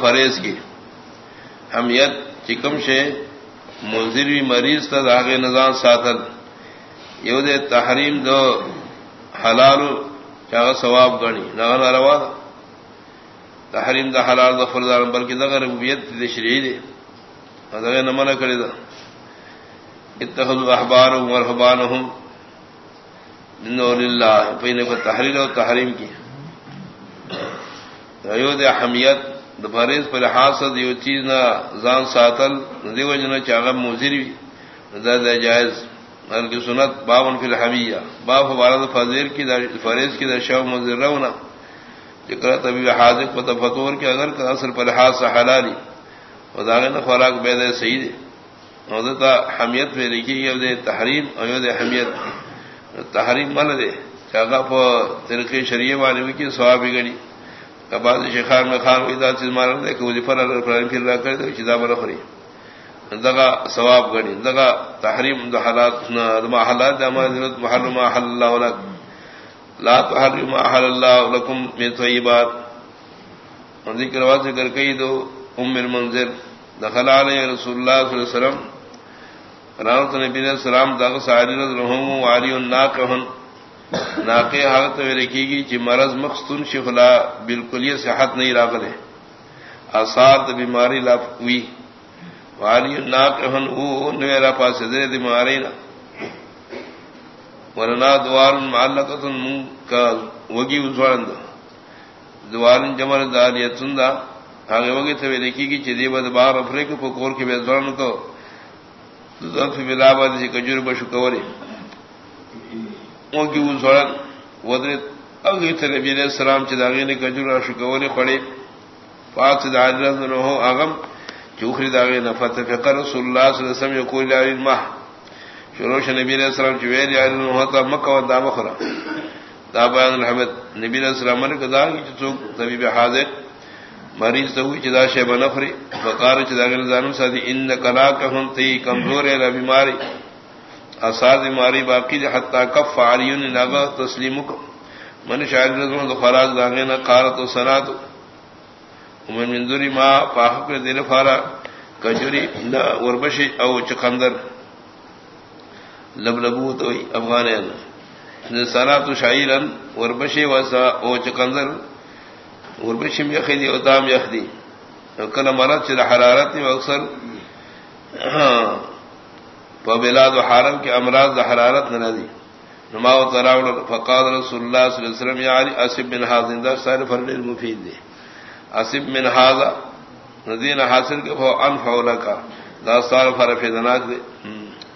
فریض کی۔ ہمیت چکم سے مضروی مریض تد آگے نظام ساتل۔ یو دے تحریم دو حلال چاہ ثواب گنی۔ نہ روا تحریم دا حلال دا فردار بلکہ دغه ربوبیت دے شریع دے۔ دغه نہ منع کړی دا۔ اتخذوا احبارهم ورهبانهم من دون الله فین کو تحریر اور تحریم کی۔ دے حمیت دفریز پر حاصل دیو چیز نہ زان ساتل دیو جن چاغم موزری دا جائز ان کی سنت باون فی الحمیہ باب فوارد فضیل کی فریض کی درشاو مزر رونا ذکر طبیب حاضر کو تفتور کہ اگر کا اصل پر حاصل حلالی وداغن خوراک بید سید ودتا حمیت پہ لکھی گئی دے تحریم ایو دے حمیت. تحریم مل دے چاغا پہ طریقے شریعہ والے کی ثواب گڑی کباز شیخان میں خان ویدا چیز مار دے کہ وظیفہ پھر پھر رکھ کر دے چیزا بر خری دغا ثواب گڑی دغا تحریم د حالات ما حالات د ما ذات محرم ما حل الله ولك لا تحرم ما حل الله لكم من طيبات. ذکر واز ذکر کئی دو ام المنذر دخل علی رسول اللہ صلی اللہ علیہ وسلم. رحمت نبی علیہ السلام دغ ساری رضی اللہ علی الناقہن ناقے حالت میں رکھی گی کہ مرض مخصون شفلا بالکل یہ صحت نہیں راغلے آساد بیماری لاپ ہوئی۔ والی ناقہن او نویرا پاس دے بیماری نا۔ ورنا دوار معلقتن من کا وگی وزوان دو دوار جمر داریتن دا۔ آگے وگی تو دیکھی گی چی دیبا دبار افریق پا کور کی بیزوان کو۔ ذات فی بلابا دیسی کجور بشو کوری کی وہ سڑک ودرے اگی تھے نبی علیہ السلام چداغی نے کجور شکونے پڑے۔ پاک سے داجر ہو اغم چوخری داغی نفت فقر رسول اللہ صلی اللہ علیہ وسلم یقول لاوی الماہ شروع نبی علیہ السلام چویر یعنی ہوتا مکہ و دا مخرا دا بیان الحمد، نبی علیہ السلام نے کہا کہ چوک طبیب حاضر، مریض تو ہوئی چدا شیبہ نفری فقار چداغی نظانم ساتھی ان کلا کہن تی کمزور ہے بیماری۔ اساد ماری باقی دے حتا کف علیون لگا، تسلیم کو۔ من شاعر رضوان دو خراج داغے نہ قارت و سنات ومن من ذری ما پاک کے دل فارا کجری نہ وربشی او چکندر۔ لبلبو تو افغانین۔ نے سنات شاعرن وربشی وسا او چکندر۔ وربشی میں خدی او دام یخدی کلا مرض چ حرارت اکثر ہاں، فبلاد حرم کے امراض حرارت نہ دی نما و تراول فقاد رسول اللہ صلی اللہ علیہ وسلم یعنی اسب بن حاضر در سائر فرد المفید دے اسب من حاضر ندین حاصل کے فو انفع لکا دا سار فرفیدناک دے